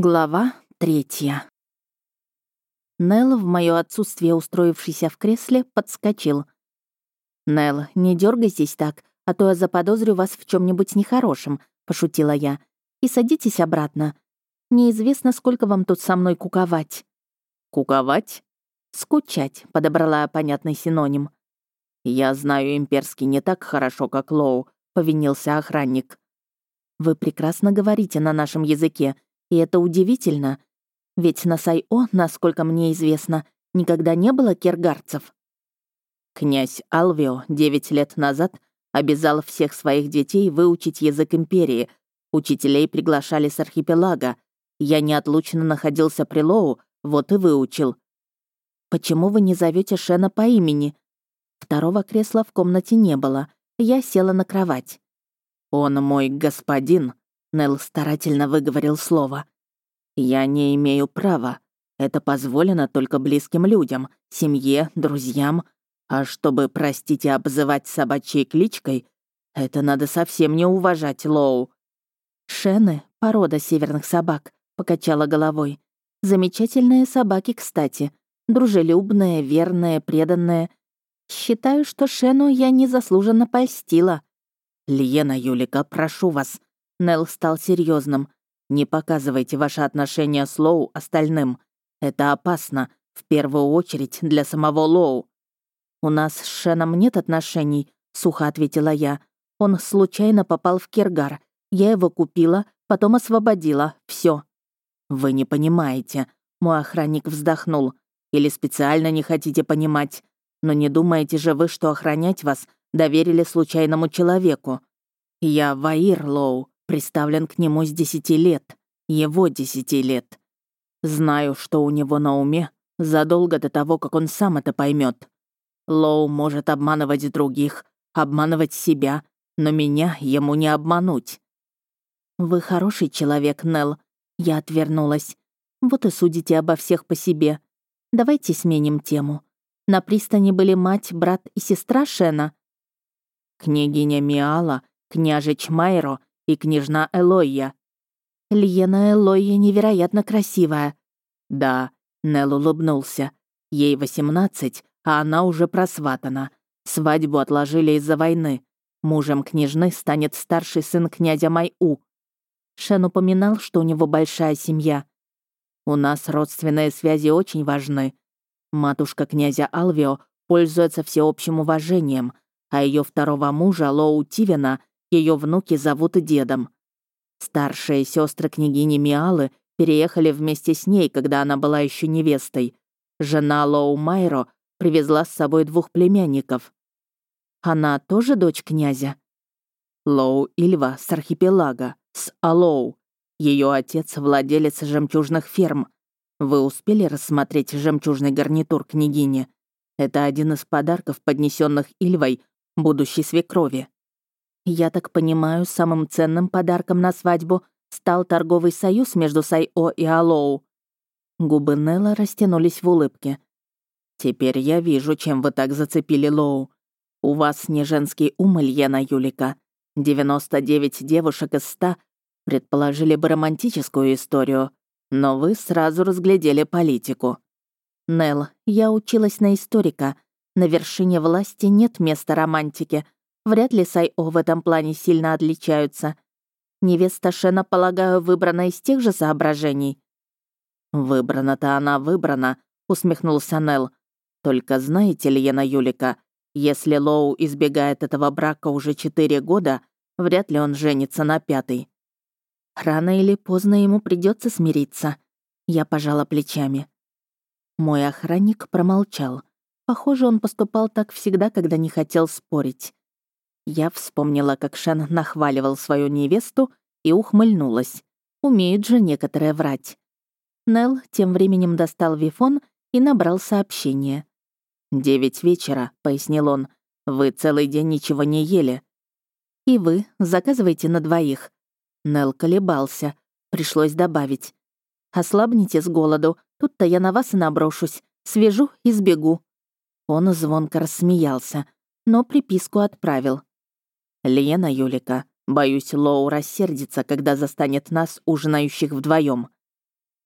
Глава третья. Нелл, в моё отсутствие устроившийся в кресле, подскочил. «Нелл, не дергайтесь так, а то я заподозрю вас в чем нибудь нехорошем», — пошутила я. «И садитесь обратно. Неизвестно, сколько вам тут со мной куковать». «Куковать?» «Скучать», — подобрала я понятный синоним. «Я знаю имперский не так хорошо, как Лоу», — повинился охранник. «Вы прекрасно говорите на нашем языке», и это удивительно, ведь на Сайо, насколько мне известно, никогда не было кергарцев. Князь Алвио девять лет назад обязал всех своих детей выучить язык империи. Учителей приглашали с архипелага. Я неотлучно находился при Лоу, вот и выучил. «Почему вы не зовете Шена по имени?» Второго кресла в комнате не было. Я села на кровать. «Он мой господин», Нел старательно выговорил слово. «Я не имею права. Это позволено только близким людям, семье, друзьям. А чтобы, простите, обзывать собачьей кличкой, это надо совсем не уважать Лоу». «Шены — порода северных собак», — покачала головой. «Замечательные собаки, кстати. Дружелюбные, верные, преданные. Считаю, что Шену я незаслуженно польстила». «Лиена Юлика, прошу вас», Нелл стал серьезным. «Не показывайте ваши отношения с Лоу остальным. Это опасно, в первую очередь для самого Лоу». «У нас с Шеном нет отношений», — сухо ответила я. «Он случайно попал в Киргар. Я его купила, потом освободила. Все. «Вы не понимаете», — мой охранник вздохнул. «Или специально не хотите понимать. Но не думаете же вы, что охранять вас доверили случайному человеку? Я Ваир Лоу, Приставлен к нему с десяти лет. Его десяти лет. Знаю, что у него на уме, задолго до того, как он сам это поймет. Лоу может обманывать других, обманывать себя, но меня ему не обмануть. «Вы хороший человек, Нелл». Я отвернулась. «Вот и судите обо всех по себе. Давайте сменим тему. На пристани были мать, брат и сестра Шена?» Княгиня Миала, княжич Майро и княжна Элойя. Льена Элойя невероятно красивая. Да, Нел улыбнулся. Ей восемнадцать, а она уже просватана. Свадьбу отложили из-за войны. Мужем княжны станет старший сын князя Майу. Шен упоминал, что у него большая семья. У нас родственные связи очень важны. Матушка князя Алвио пользуется всеобщим уважением, а ее второго мужа, Лоу Тивена, ее внуки зовут дедом. Старшие сестры княгини Миалы переехали вместе с ней, когда она была еще невестой. Жена Лоу Майро привезла с собой двух племянников. Она тоже дочь князя? Лоу Ильва с архипелага, с Алоу. Ее отец — владелец жемчужных ферм. Вы успели рассмотреть жемчужный гарнитур княгини? Это один из подарков, поднесенных Ильвой, будущей свекрови. Я так понимаю, самым ценным подарком на свадьбу стал торговый союз между Сайо и Алоу. Губы Нелла растянулись в улыбке. «Теперь я вижу, чем вы так зацепили Лоу. У вас не женский ум, Ильена Юлика. 99 девушек из 100 предположили бы романтическую историю, но вы сразу разглядели политику». «Нелл, я училась на историка. На вершине власти нет места романтике», Вряд ли Сайо в этом плане сильно отличаются. Невеста Шена, полагаю, выбрана из тех же соображений. «Выбрана-то она выбрана», — усмехнулся Нел. «Только знаете ли, Яна Юлика, если Лоу избегает этого брака уже четыре года, вряд ли он женится на пятый». Рано или поздно ему придется смириться. Я пожала плечами. Мой охранник промолчал. Похоже, он поступал так всегда, когда не хотел спорить. Я вспомнила, как Шен нахваливал свою невесту и ухмыльнулась. Умеют же некоторые врать. Нел тем временем достал вифон и набрал сообщение. «Девять вечера», — пояснил он. «Вы целый день ничего не ели». «И вы заказывайте на двоих». Нел колебался. Пришлось добавить. «Ослабните с голоду, тут-то я на вас и наброшусь. Свяжу и сбегу». Он звонко рассмеялся, но приписку отправил. «Лена Юлика, боюсь, Лоу рассердится, когда застанет нас, ужинающих вдвоем.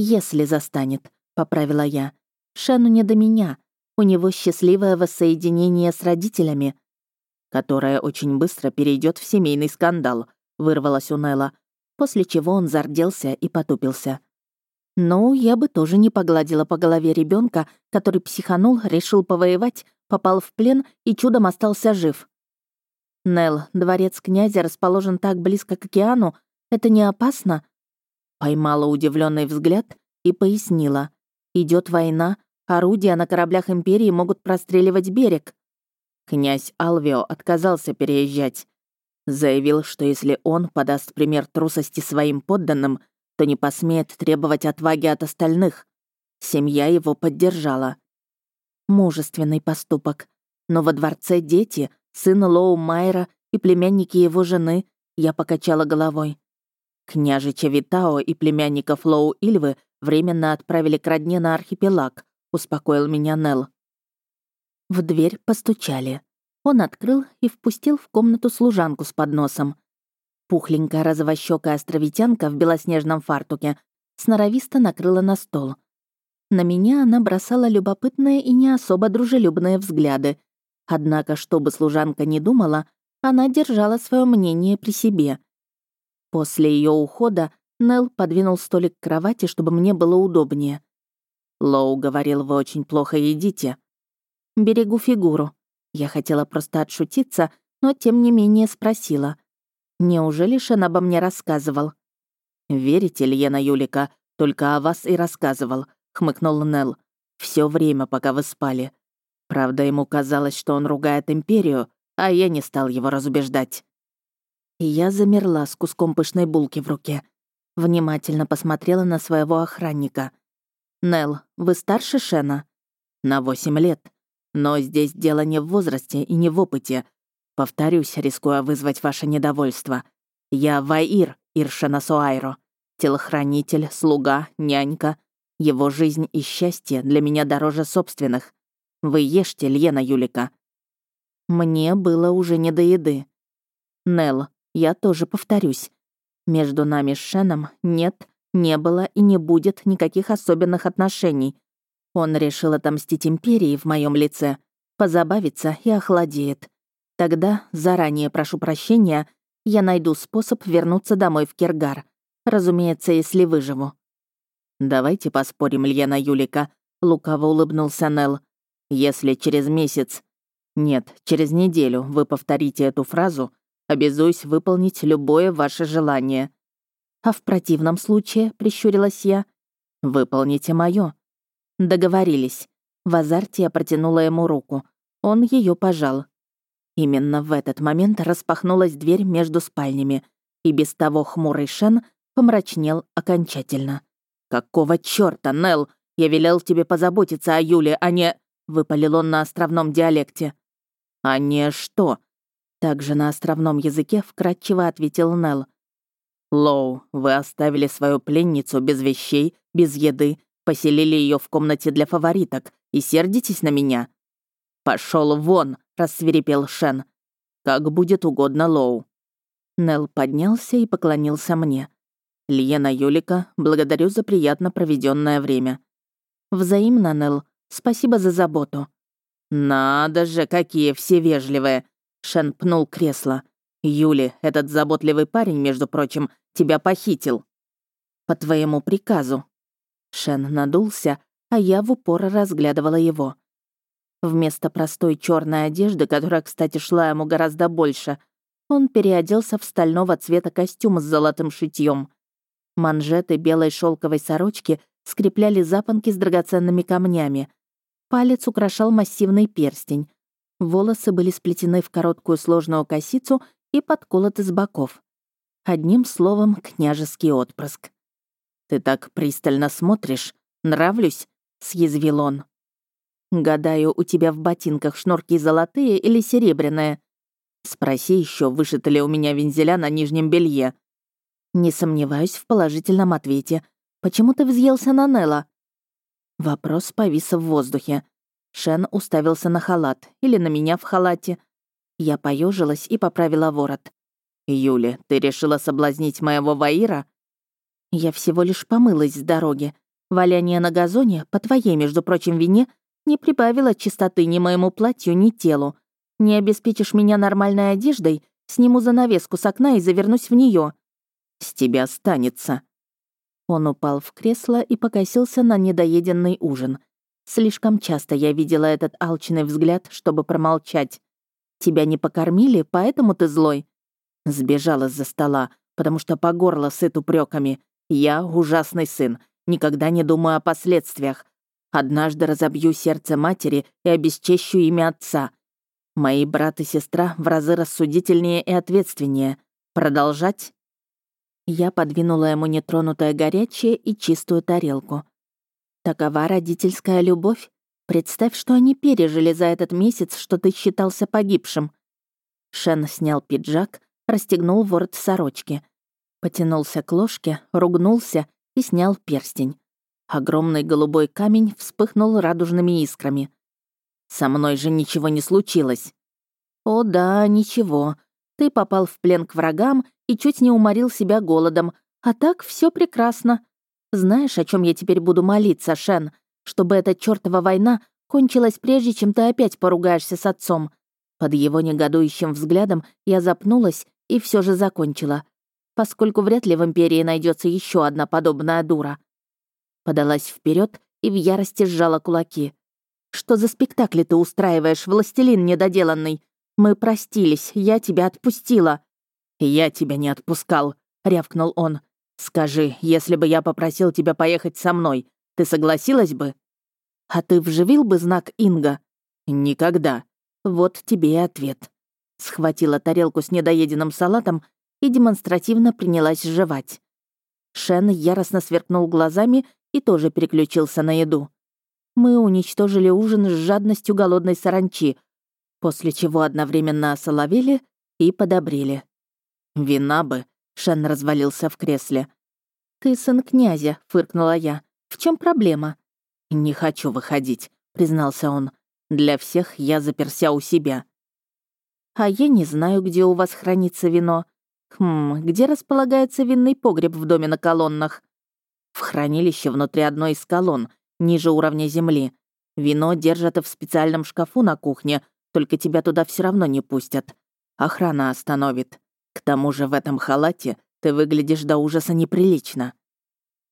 «Если застанет», — поправила я. «Шену не до меня. У него счастливое воссоединение с родителями». «Которое очень быстро перейдет в семейный скандал», — вырвалась у Нелла, после чего он зарделся и потупился. «Ну, я бы тоже не погладила по голове ребенка, который психанул, решил повоевать, попал в плен и чудом остался жив». «Нелл, дворец князя расположен так близко к океану. Это не опасно?» Поймала удивленный взгляд и пояснила. Идет война, орудия на кораблях Империи могут простреливать берег. Князь Алвио отказался переезжать. Заявил, что если он подаст пример трусости своим подданным, то не посмеет требовать отваги от остальных. Семья его поддержала. Мужественный поступок. Но во дворце дети, сын Лоу Майера и племянники его жены, я покачала головой. Княжича Витао и племянников Лоу Ильвы временно отправили к родне на архипелаг, успокоил меня Нел. В дверь постучали. Он открыл и впустил в комнату служанку с подносом. Пухленькая розовощёкая островитянка в белоснежном фартуке сноровисто накрыла на стол. На меня она бросала любопытные и не особо дружелюбные взгляды. Однако, что бы служанка ни думала, она держала свое мнение при себе. После ее ухода Нел подвинул столик к кровати, чтобы мне было удобнее. Лоу говорил, вы очень плохо едите. Берегу фигуру. Я хотела просто отшутиться, но тем не менее спросила. Неужели Шен обо мне рассказывал? «Верите, Льена Юлика, только о вас и рассказывал», — хмыкнул Нел. Все время, пока вы спали. Правда, ему казалось, что он ругает Империю, а я не стал его разубеждать. И я замерла с куском пышной булки в руке. Внимательно посмотрела на своего охранника. «Нел, вы старше Шена?» «На восемь лет. Но здесь дело не в возрасте и не в опыте. Повторюсь, рискуя вызвать ваше недовольство. Я Ваир, Иршена Суайро. Телохранитель, слуга, нянька. Его жизнь и счастье для меня дороже собственных. Вы ешьте, Льена Юлика». Мне было уже не до еды. Нел, я тоже повторюсь. Между нами с Шеном нет, не было и не будет никаких особенных отношений. Он решил отомстить Империи в моем лице, позабавиться и охладеет. Тогда, заранее прошу прощения, я найду способ вернуться домой в Киргар. Разумеется, если выживу. «Давайте поспорим, Льена Юлика», — лукаво улыбнулся Нел. «Если через месяц... Нет, через неделю вы повторите эту фразу, обязуюсь выполнить любое ваше желание». «А в противном случае», — прищурилась я, — «выполните моё. Договорились. В азарте я протянула ему руку. Он ее пожал. Именно в этот момент распахнулась дверь между спальнями, и без того хмурый Шен помрачнел окончательно. «Какого чёрта, Нел? Я велел тебе позаботиться о Юле, а не...» — выпалил он на островном диалекте. «А не что?» Также на островном языке вкратчиво ответил Нел. «Лоу, вы оставили свою пленницу без вещей, без еды, поселили ее в комнате для фавориток и сердитесь на меня?» Пошел вон!» — рассверепел Шен. «Как будет угодно Лоу». Нел поднялся и поклонился мне. «Льена Юлика, благодарю за приятно проведенное время». «Взаимно, Нел. Спасибо за заботу». «Надо же, какие все вежливые!» Шен пнул кресло. «Юли, этот заботливый парень, между прочим, тебя похитил». «По твоему приказу». Шен надулся, а я в упор разглядывала его. Вместо простой черной одежды, которая, кстати, шла ему гораздо больше, он переоделся в стального цвета костюм с золотым шитьем. Манжеты белой шелковой сорочки скрепляли запонки с драгоценными камнями. Палец украшал массивный перстень. Волосы были сплетены в короткую сложную косицу и подколоты с боков. Одним словом, княжеский отпрыск. «Ты так пристально смотришь. Нравлюсь?» — съязвил он. «Гадаю, у тебя в ботинках шнурки золотые или серебряные?» «Спроси еще, вышиты ли у меня вензеля на нижнем белье». «Не сомневаюсь в положительном ответе. Почему ты взъелся на Нелла?» Вопрос повис в воздухе. Шен уставился на халат или на меня в халате. Я поежилась и поправила ворот. «Юля, ты решила соблазнить моего Ваира?» Я всего лишь помылась с дороги. Валяние на газоне, по твоей, между прочим, вине, не прибавило чистоты ни моему платью, ни телу. Не обеспечишь меня нормальной одеждой, сниму занавеску с окна и завернусь в нее. С тебя останется. Он упал в кресло и покосился на недоеденный ужин. Слишком часто я видела этот алчный взгляд, чтобы промолчать. Тебя не покормили, поэтому ты злой. Сбежал из-за стола, потому что по горло сыт упреками. Я ужасный сын, никогда не думаю о последствиях. Однажды разобью сердце матери и обесчещу имя отца. Мои брат и сестра в разы рассудительнее и ответственнее. Продолжать? Я подвинула ему нетронутое горячее и чистую тарелку. Такова родительская любовь. Представь, что они пережили за этот месяц, что ты считался погибшим. Шен снял пиджак, расстегнул ворот сорочки. Потянулся к ложке, ругнулся и снял перстень. Огромный голубой камень вспыхнул радужными искрами. «Со мной же ничего не случилось». «О да, ничего. Ты попал в плен к врагам и чуть не уморил себя голодом. А так все прекрасно. Знаешь, о чем я теперь буду молиться, Шен? Чтобы эта чертова война кончилась прежде, чем ты опять поругаешься с отцом». Под его негодующим взглядом я запнулась и все же закончила поскольку вряд ли в Империи найдется еще одна подобная дура. Подалась вперед и в ярости сжала кулаки. «Что за спектакли ты устраиваешь, властелин недоделанный? Мы простились, я тебя отпустила». «Я тебя не отпускал», — рявкнул он. «Скажи, если бы я попросил тебя поехать со мной, ты согласилась бы?» «А ты вживил бы знак Инга?» «Никогда». «Вот тебе и ответ». Схватила тарелку с недоеденным салатом и демонстративно принялась жевать. Шен яростно сверкнул глазами и тоже переключился на еду. Мы уничтожили ужин с жадностью голодной саранчи, после чего одновременно осоловели и подобрели. «Вина бы», — Шен развалился в кресле. «Ты сын князя», — фыркнула я. «В чем проблема?» «Не хочу выходить», — признался он. «Для всех я заперся у себя». «А я не знаю, где у вас хранится вино», Хм, где располагается винный погреб в доме на колоннах? В хранилище внутри одной из колонн, ниже уровня земли. Вино держат в специальном шкафу на кухне, только тебя туда все равно не пустят. Охрана остановит. К тому же в этом халате ты выглядишь до ужаса неприлично.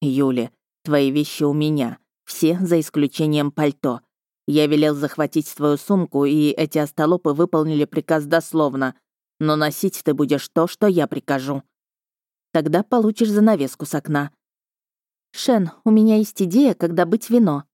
Юля, твои вещи у меня, все за исключением пальто. Я велел захватить твою сумку, и эти остолопы выполнили приказ дословно но носить ты будешь то, что я прикажу. Тогда получишь занавеску с окна. Шен, у меня есть идея, когда быть вино.